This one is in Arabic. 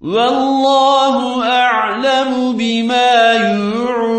والله أعلم بما يوعون.